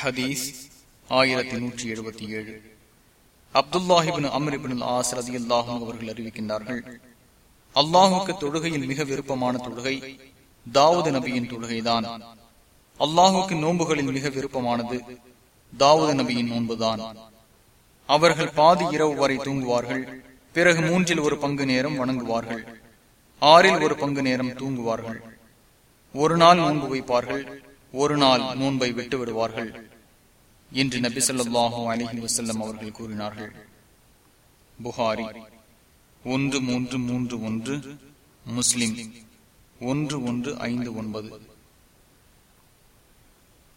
ஹதீஸ் ஆயிரத்தி நூற்றி எழுபத்தி ஏழு. அப்துல்லாஹிபின் அமரிபின் ஆஸ் அல்லாஹும் அவர்கள் அறிவிக்கின்றார்கள் அல்லாஹுக்கு தொழுகையில் மிக விருப்பமான தொழுகை தாவூது நபியின் தொழுகைதான். அல்லாஹுக்கு நோன்புகளில் மிக விருப்பமானது தாவூது நபியின் நோன்புதான். அவர்கள் பாதி இரவு வரை தூங்குவார்கள் பிறகு மூன்றில் ஒரு பங்கு நேரம் வணங்குவார்கள் ஆறில் ஒரு பங்கு நேரம் தூங்குவார்கள். ஒரு நாள் நோன்பு வைப்பார்கள் ஒரு நாள் நோன்பை விட்டு விடுவார்கள் என்று நபி சொல்லாஹு அலஹி வசல்லம் அவர்கள் கூறினார்கள். புகாரி ஒன்று மூன்று மூன்று ஒன்று முஸ்லிம் ஒன்று ஒன்று ஐந்து ஒன்பது.